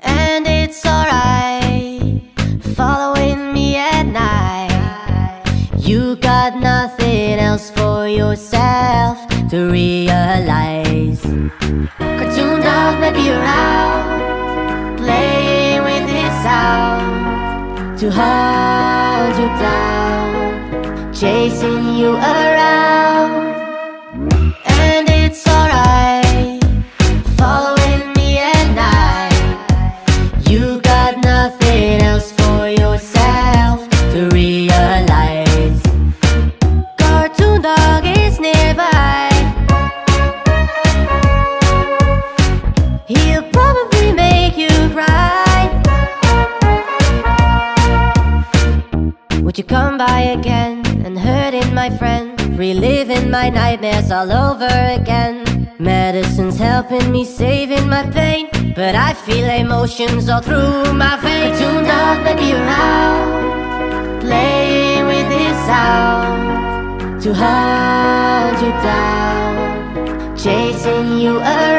And it's alright following me at night. You got nothing else for yourself to realize. Cartoon dog may be around, playing with his sound to hold you down, chasing you around. Would you come by again and hurting my friend? Reliving my nightmares all over again. Medicine's helping me saving my pain. But I feel emotions all through my veins. Cartoon not may be around, playing with his sound to hold you down, chasing you around.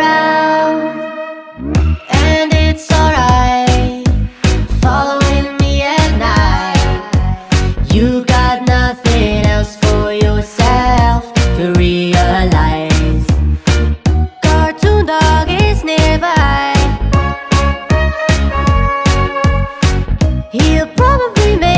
probably make